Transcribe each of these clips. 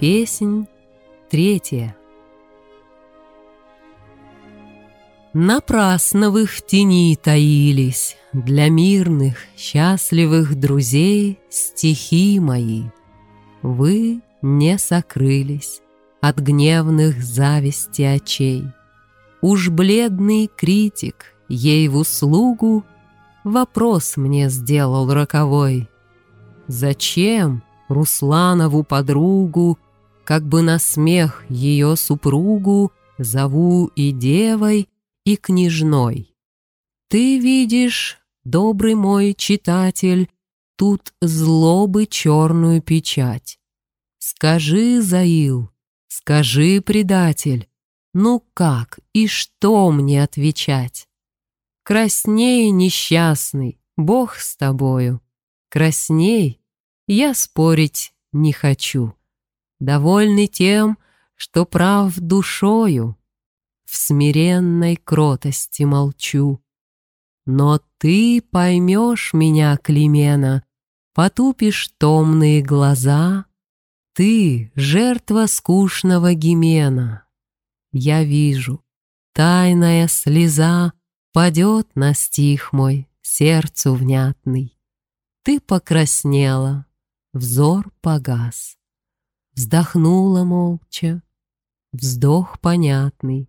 Песнь третья. Напрасно вы в тени таились Для мирных, счастливых друзей Стихи мои. Вы не сокрылись От гневных зависти очей. Уж бледный критик ей в услугу Вопрос мне сделал роковой. Зачем Русланову подругу, Как бы на смех ее супругу Зову и девой, и княжной. Ты видишь, добрый мой читатель, Тут злобы черную печать. Скажи, Заил, скажи, предатель, Ну как и что мне отвечать? Красней, несчастный, Бог с тобою. Красней, я спорить не хочу. Довольный тем, что прав душою, в смиренной кротости молчу. Но ты поймешь меня, Климена, потупишь томные глаза. Ты — жертва скучного гимена. Я вижу, тайная слеза Падет на стих мой, сердцу внятный. Ты покраснела, взор погас. Вздохнула молча, вздох понятный.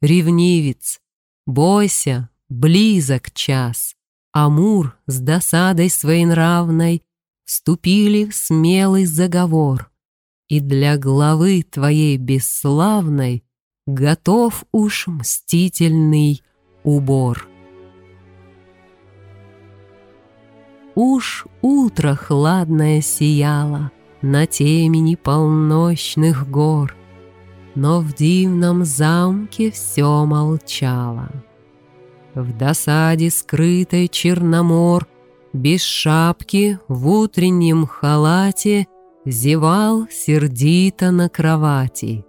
Ревнивец, бойся, близок час. Амур с досадой своенравной Вступили в смелый заговор, И для главы твоей бесславной Готов уж мстительный убор. Уж утро хладное сияло На темени полночных гор — но в дивном замке все молчало. В досаде скрытой Черномор Без шапки в утреннем халате Зевал сердито на кровати.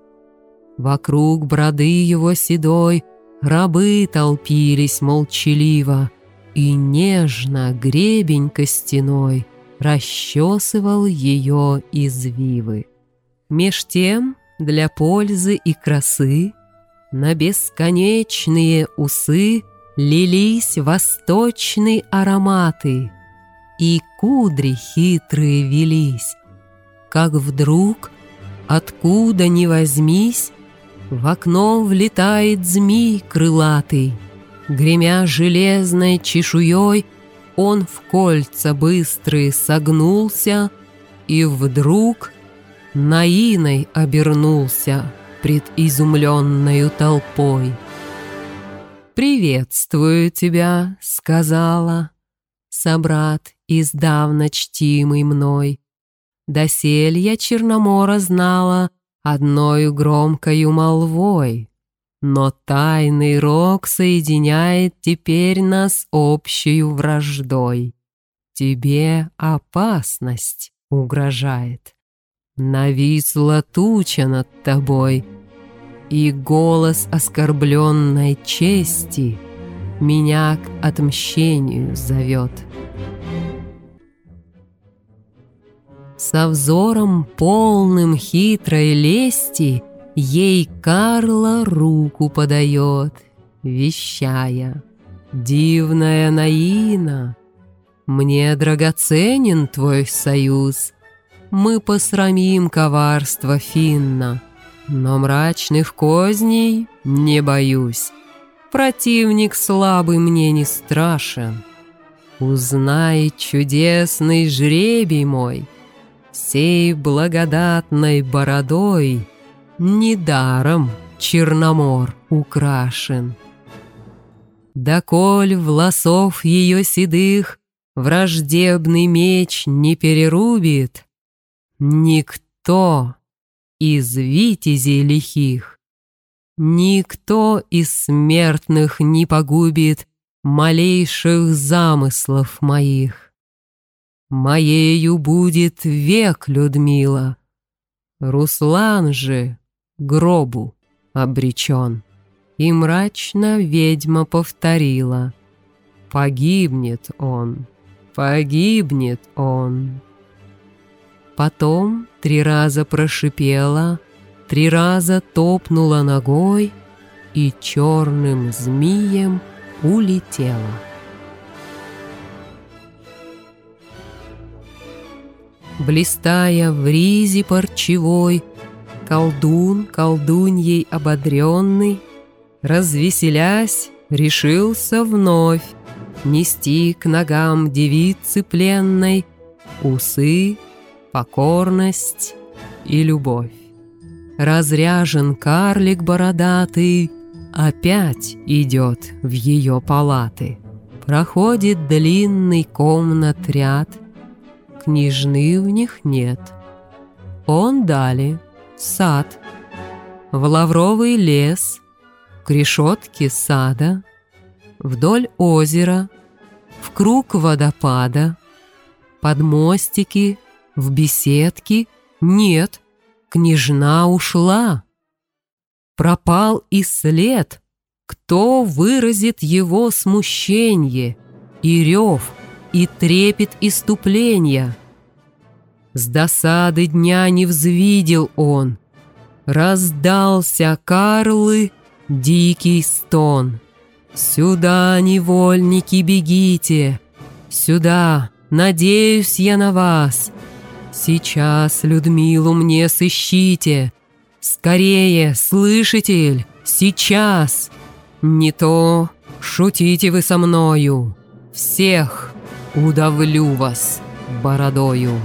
Вокруг броды его седой Рабы толпились молчаливо, И нежно гребень костяной Расчесывал ее извивы. Меж тем для пользы и красы На бесконечные усы Лились восточные ароматы, И кудри хитрые велись. Как вдруг, откуда ни возьмись, В окно влетает змей крылатый, Гремя железной чешуей, Он в кольца быстрые согнулся, И вдруг Наиной обернулся пред изумленною толпой. «Приветствую тебя», — сказала, собрат, издавна чтимый мной. Досель я Черномора знала одною громкою молвой, но тайный рок соединяет теперь нас общую враждой. Тебе опасность угрожает. Нависла туча над тобой, И голос оскорбленной чести Меня к отмщению зовет. Со взором полным хитрой лести Ей Карла руку подает, Вещая, «Дивная Наина, Мне драгоценен твой союз, мы посрамим коварство Финна, но мрачных козней не боюсь. Противник слабый мне не страшен. Узнай, чудесный жребий мой, Сей благодатной бородой Недаром Черномор украшен. Доколь волосов ее седых Враждебный меч не перерубит, Никто из витязей лихих, Никто из смертных не погубит Малейших замыслов моих. Моею будет век, Людмила, Руслан же гробу обречен. И мрачно ведьма повторила, Погибнет он, погибнет он. Потом три раза прошипела, три раза топнула ногой и черным змеем улетела. Блистая в ризе парчевой, Колдун, колдуньей ободренный, Развеселясь, решился вновь Нести к ногам девицы пленной Усы, покорность и любовь. Разряжен карлик бородатый Опять идет в ее палаты. Проходит длинный комнат ряд, Княжны в них нет. Он далее сад, в лавровый лес, к решетке сада, вдоль озера, в круг водопада, под мостики, в беседки. Нет, княжна ушла. Пропал и след, кто выразит его смущение? И рев, и трепет иступления — с досады дня не взвидел он. Раздался Карлы дикий стон. «Сюда, невольники, бегите! Сюда, надеюсь я на вас! Сейчас Людмилу мне сыщите! Скорее, слышите сейчас! Не то шутите вы со мною! Всех удавлю вас бородою!»